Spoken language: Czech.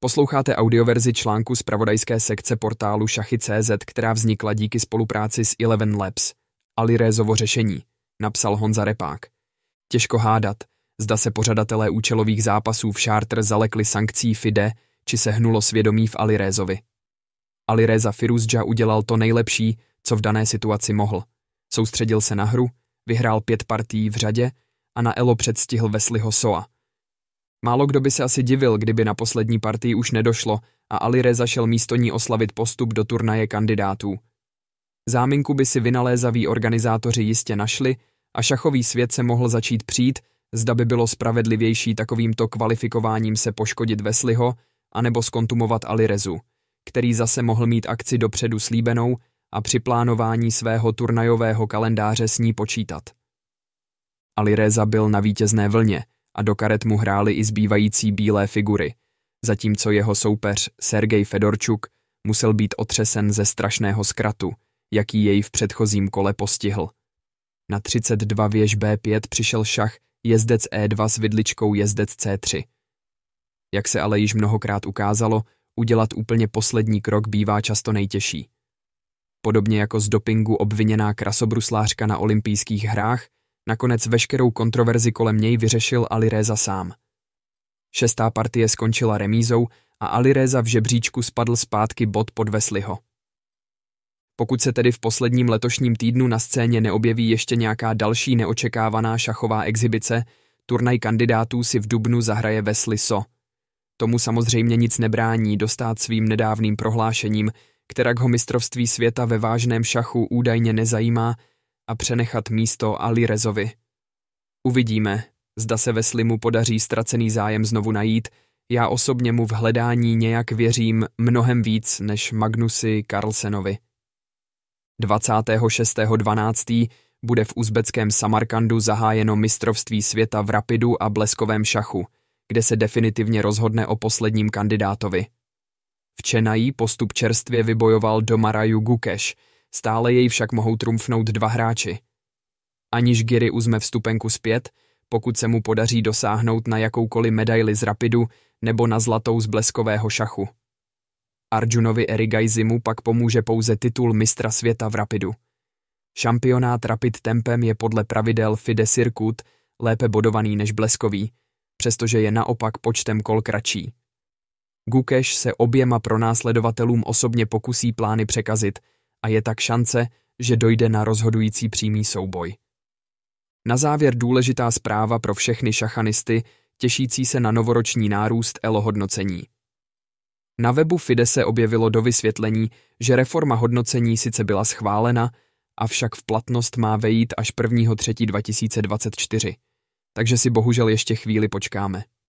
Posloucháte audioverzi článku z pravodajské sekce portálu Šachy.cz, která vznikla díky spolupráci s Eleven Labs. Alirézovo řešení, napsal Honza Repák. Těžko hádat, zda se pořadatelé účelových zápasů v Charter zalekli sankcí FIDE, či se hnulo svědomí v Alirézovi. Alireza Firuzja udělal to nejlepší, co v dané situaci mohl. Soustředil se na hru, vyhrál pět partií v řadě a na Elo předstihl Wesleyho Soa – Málo kdo by se asi divil, kdyby na poslední partii už nedošlo a Ali Reza šel místo ní oslavit postup do turnaje kandidátů. Záminku by si vynalézaví organizátoři jistě našli a šachový svět se mohl začít přijít, zda by bylo spravedlivější takovýmto kvalifikováním se poškodit Vesliho anebo skontumovat Alirezu, který zase mohl mít akci dopředu slíbenou a při plánování svého turnajového kalendáře s ní počítat. Alireza byl na vítězné vlně – a do karet mu hrály i zbývající bílé figury, zatímco jeho soupeř Sergej Fedorčuk musel být otřesen ze strašného zkratu, jaký jej v předchozím kole postihl. Na 32 věž B5 přišel šach jezdec E2 s vidličkou jezdec C3. Jak se ale již mnohokrát ukázalo, udělat úplně poslední krok bývá často nejtěžší. Podobně jako z dopingu obviněná krasobruslářka na olympijských hrách, Nakonec veškerou kontroverzi kolem něj vyřešil Alireza sám. Šestá partie skončila remízou a Alireza v žebříčku spadl zpátky bod pod Vesliho. Pokud se tedy v posledním letošním týdnu na scéně neobjeví ještě nějaká další neočekávaná šachová exibice, turnaj kandidátů si v Dubnu zahraje Wesley So. Tomu samozřejmě nic nebrání dostat svým nedávným prohlášením, kterak ho mistrovství světa ve vážném šachu údajně nezajímá a přenechat místo Ali Rezovi. Uvidíme, zda se ve Slimu podaří ztracený zájem znovu najít, já osobně mu v hledání nějak věřím mnohem víc než Magnusi Carlsenovi. 26.12. bude v uzbeckém Samarkandu zahájeno mistrovství světa v rapidu a bleskovém šachu, kde se definitivně rozhodne o posledním kandidátovi. V Čenají postup čerstvě vybojoval Domaraju Gukeš, Stále jej však mohou trumfnout dva hráči. Aniž Giri uzme vstupenku zpět, pokud se mu podaří dosáhnout na jakoukoliv medaili z rapidu nebo na zlatou z bleskového šachu. Arjunovi Erigajzimu pak pomůže pouze titul mistra světa v rapidu. Šampionát rapid tempem je podle pravidel FIDE Circuit lépe bodovaný než bleskový, přestože je naopak počtem kol kratší. Gukeš se oběma pronásledovatelům osobně pokusí plány překazit – a je tak šance, že dojde na rozhodující přímý souboj. Na závěr důležitá zpráva pro všechny šachanisty, těšící se na novoroční nárůst ELO hodnocení. Na webu FIDE se objevilo do vysvětlení, že reforma hodnocení sice byla schválena, avšak v platnost má vejít až 1.3.2024, takže si bohužel ještě chvíli počkáme.